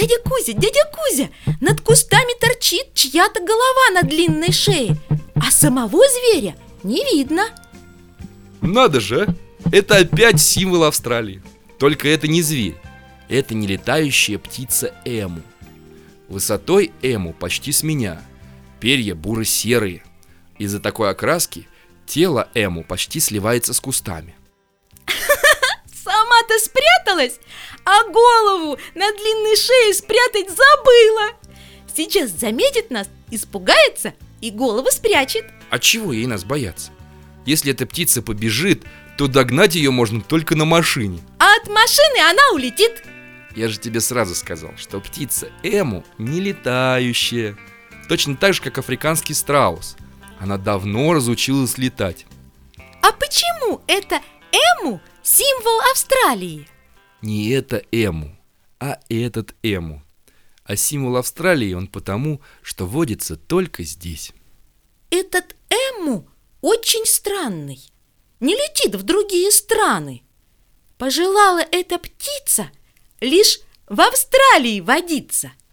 Дядя Кузя, дядя Кузя, над кустами торчит чья-то голова на длинной шее А самого зверя не видно. Надо же, а! это опять символ Австралии. Только это не зверь, это не летающая птица Эму. Высотой Эму почти с меня Перья буро-серые Из-за такой окраски тело Эму почти сливается с кустами спряталась, а голову на длинной шее спрятать забыла. Сейчас заметит нас, испугается и голову спрячет. А чего ей нас бояться? Если эта птица побежит, то догнать ее можно только на машине. А от машины она улетит. Я же тебе сразу сказал, что птица Эму не летающая. Точно так же, как африканский страус. Она давно разучилась летать. А почему это Эму символ Австралии? Не это Эму, а этот Эму. А символ Австралии он потому, что водится только здесь. Этот Эму очень странный Не летит в другие страны. Пожелала эта птица лишь в Австралии водиться